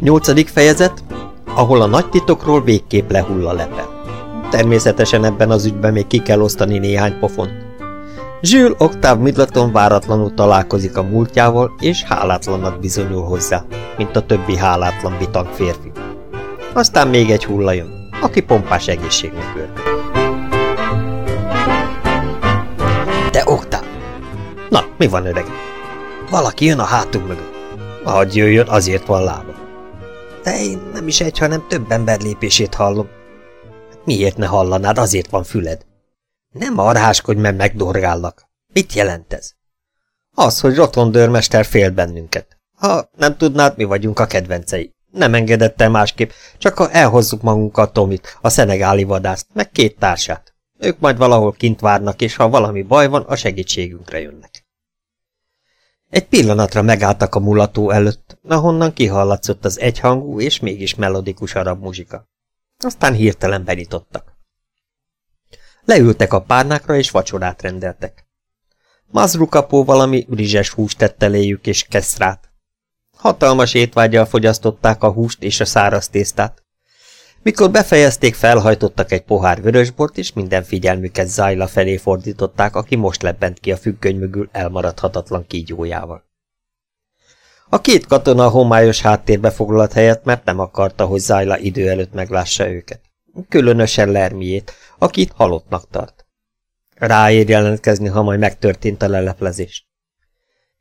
Nyolcadik fejezet, ahol a nagy titokról végképp lehull a lepe. Természetesen ebben az ügyben még ki kell osztani néhány pofont. Jules Octave Midleton váratlanul találkozik a múltjával, és hálátlannak bizonyul hozzá, mint a többi hálátlan bitang férfi. Aztán még egy hulla aki pompás egészségnek örvend. De Octave! Mi van öreg? Valaki jön a hátunk mögött. Hadd jöjjön, azért van lába. De én nem is egy, hanem több ember lépését hallom. Miért ne hallanád, azért van füled. Nem arháskodj, mert megdorgállak. Mit jelent ez? Az, hogy rotondőrmester fél bennünket. Ha nem tudnád, mi vagyunk a kedvencei. Nem engedett el másképp, csak ha elhozzuk magunkat Tomit, a szenegáli vadászt, meg két társát. Ők majd valahol kint várnak, és ha valami baj van, a segítségünkre jönnek. Egy pillanatra megálltak a mulató előtt, ahonnan kihallatszott az egyhangú és mégis melodikus arab muzsika. Aztán hirtelen benyitottak. Leültek a párnákra, és vacsorát rendeltek. Mazrukapó valami rizses húst tett eléjük, és keszrát. Hatalmas étvágyal fogyasztották a húst és a száraz tésztát. Mikor befejezték, felhajtottak egy pohár vörösbort, és minden figyelmüket Zájla felé fordították, aki most lebbent ki a függöny mögül elmaradhatatlan kígyójával. A két katona a homályos háttérbe foglalt helyet, mert nem akarta, hogy Zájla idő előtt meglássa őket. Különösen Lermiét, akit halottnak tart. Ráér jelentkezni, ha majd megtörtént a leleplezés.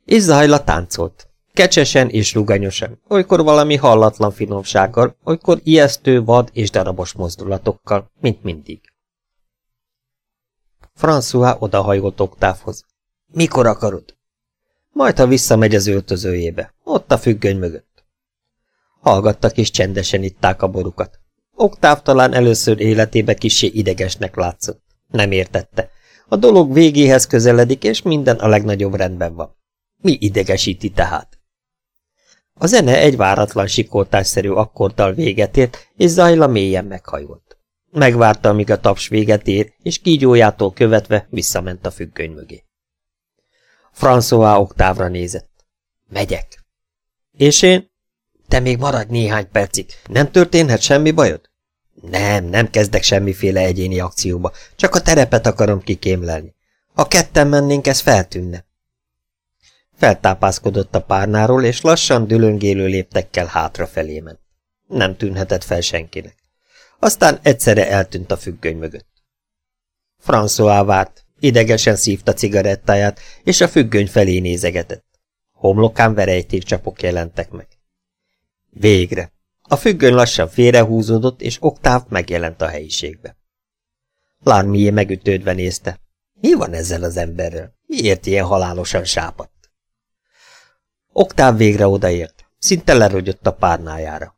És Zájla táncolt. Kecsesen és ruganyosan, olykor valami hallatlan finomsággal, olykor ijesztő, vad és darabos mozdulatokkal, mint mindig. François odahajolt Oktávhoz. Mikor akarod? Majd, ha visszamegy az öltözőjébe, ott a függöny mögött. Hallgattak és csendesen itták a borukat. Oktáv talán először életébe kisé idegesnek látszott. Nem értette. A dolog végéhez közeledik, és minden a legnagyobb rendben van. Mi idegesíti tehát? A zene egy váratlan sikoltásszerű akkordtal véget ért, és Zajla mélyen meghajolt. Megvárta, amíg a taps véget ér, és kígyójától követve visszament a függöny mögé. François oktávra nézett. Megyek. És én? Te még maradj néhány percig. Nem történhet semmi bajod? Nem, nem kezdek semmiféle egyéni akcióba, csak a terepet akarom kikémlelni. Ha ketten mennénk, ez feltűnne. Feltápászkodott a párnáról, és lassan dülöngélő léptekkel hátrafelé ment. Nem tűnhetett fel senkinek. Aztán egyszerre eltűnt a függöny mögött. François várt, idegesen szívta cigarettáját, és a függöny felé nézegetett. Homlokán verejtékcsapok jelentek meg. Végre! A függöny lassan félrehúzódott, és Oktáv megjelent a helyiségbe. Lármié megütődve nézte. Mi van ezzel az emberrel? Miért ilyen halálosan sápadt? Oktáv végre odaért. Szinte lerogyott a párnájára.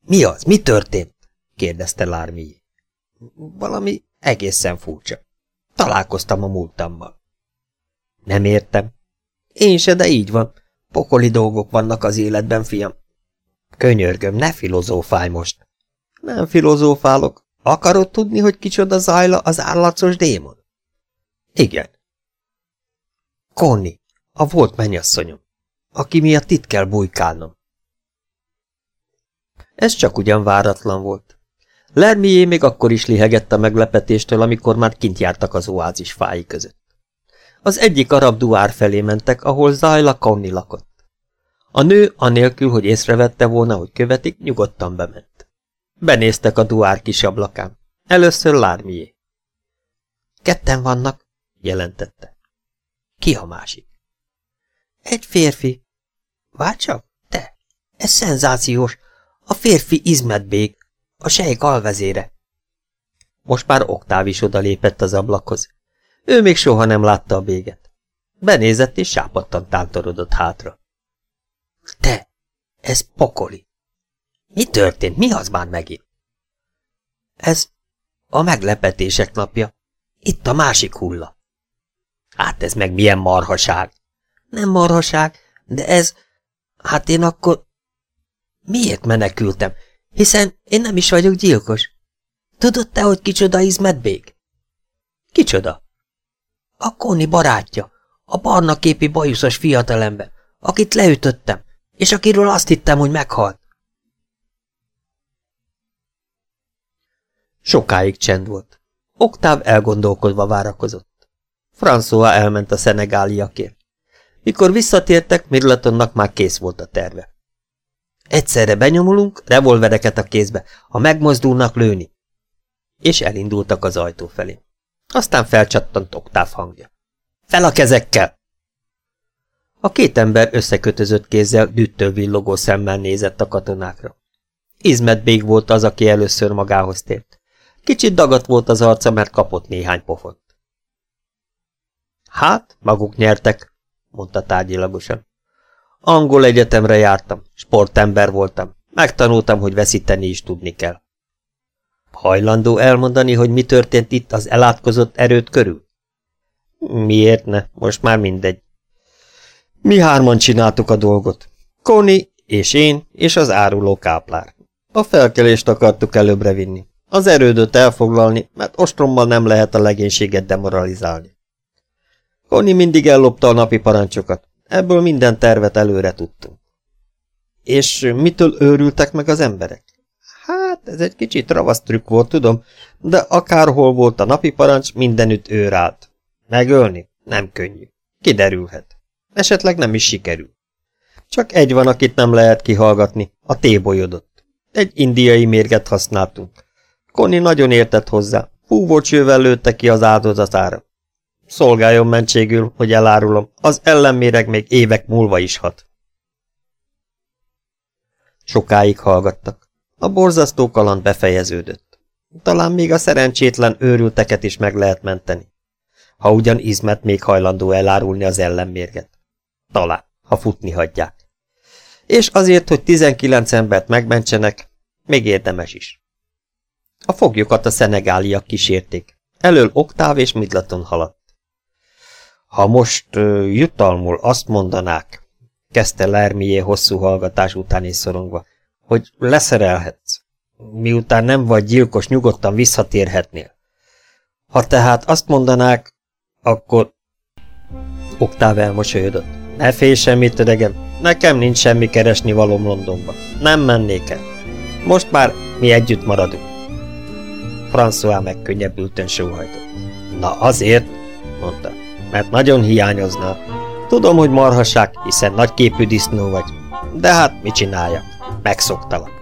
Mi az? Mi történt? kérdezte Lármié. Valami egészen furcsa. Találkoztam a múltammal. Nem értem. Én se, de így van. Pokoli dolgok vannak az életben, fiam. Könyörgöm, ne filozófálj most. Nem filozófálok. Akarod tudni, hogy kicsoda zajla az állacos démon? Igen. Konni, a volt mennyasszonyom aki miatt itt kell bujkálnom. Ez csak ugyan váratlan volt. Lermié még akkor is lihegett a meglepetéstől, amikor már kint jártak az oázis fái között. Az egyik arab duár felé mentek, ahol Zajla Konni lakott. A nő, anélkül, hogy észrevette volna, hogy követik, nyugodtan bement. Benéztek a duár kis ablakán. Először Lármié. Ketten vannak, jelentette. Ki a másik? Egy férfi. Várj csak, te! Ez szenzációs! A férfi Izmetbék, a sejk alvezére. Most már Oktáv is odalépett az ablakhoz. Ő még soha nem látta a béget. Benézett és sápadtan tántorodott hátra. Te! Ez pokoli! Mi történt? Mi az már megint? Ez a meglepetések napja. Itt a másik hulla. Hát ez meg milyen marhaság? Nem marhaság, de ez... Hát én akkor... Miért menekültem? Hiszen én nem is vagyok gyilkos. Tudod te, hogy kicsoda Izmet Bég? Kicsoda? A Koni barátja, A barna képi bajuszos fiatalember, akit leütöttem, és akiről azt hittem, hogy meghalt. Sokáig csend volt. Oktáv elgondolkodva várakozott. François elment a szenegáliakért. Mikor visszatértek, Mirlatonnak már kész volt a terve. Egyszerre benyomulunk, revolvereket a kézbe, ha megmozdulnak lőni. És elindultak az ajtó felé. Aztán felcsattant Oktáv hangja. Fel a kezekkel! A két ember összekötözött kézzel, düttől villogó szemmel nézett a katonákra. Izmet Bég volt az, aki először magához tért. Kicsit dagat volt az arca, mert kapott néhány pofont. Hát, maguk nyertek, mondta tárgyilagosan. Angol egyetemre jártam, sportember voltam. Megtanultam, hogy veszíteni is tudni kell. Hajlandó elmondani, hogy mi történt itt az elátkozott erőt körül? Miért ne? Most már mindegy. Mi hárman csináltuk a dolgot. Koni és én, és az áruló káplár. A felkelést akartuk előbbre vinni. Az erődöt elfoglalni, mert ostrommal nem lehet a legénységet demoralizálni. Koni mindig ellopta a napi parancsokat. Ebből minden tervet előre tudtunk. És mitől őrültek meg az emberek? Hát, ez egy kicsit ravasz trükk volt, tudom, de akárhol volt a napi parancs, mindenütt őr állt. Megölni? Nem könnyű. Kiderülhet. Esetleg nem is sikerül. Csak egy van, akit nem lehet kihallgatni, a tébolyodott. Egy indiai mérget használtunk. Koni nagyon értett hozzá, fúvócsővel lőtte ki az áldozatára. Szolgáljon mentségül, hogy elárulom, az ellenméreg még évek múlva is hat. Sokáig hallgattak. A borzasztó kaland befejeződött. Talán még a szerencsétlen őrülteket is meg lehet menteni. Ha ugyan izmet még hajlandó elárulni az ellenmérget. Talán, ha futni hagyják. És azért, hogy 19 embert megmentsenek, még érdemes is. A foglyokat a szenegáliak kísérték. Elől Oktáv és Midlaton haladt. Ha most uh, jutalmul azt mondanák, kezdte Lermié hosszú hallgatás után is szorongva, hogy leszerelhetsz, miután nem vagy gyilkos, nyugodtan visszatérhetnél. Ha tehát azt mondanák, akkor... Oktáv elmosolyodott. Ne félj semmit, öregem, nekem nincs semmi keresni valóm Londonban. Nem mennék el. Most már mi együtt maradunk. François megkönnyebbülten sóhajtott. Na azért, mondta mert nagyon hiányozna. Tudom, hogy marhaság, hiszen nagyképű disznó vagy. De hát mit csináljak? Megszoktalak.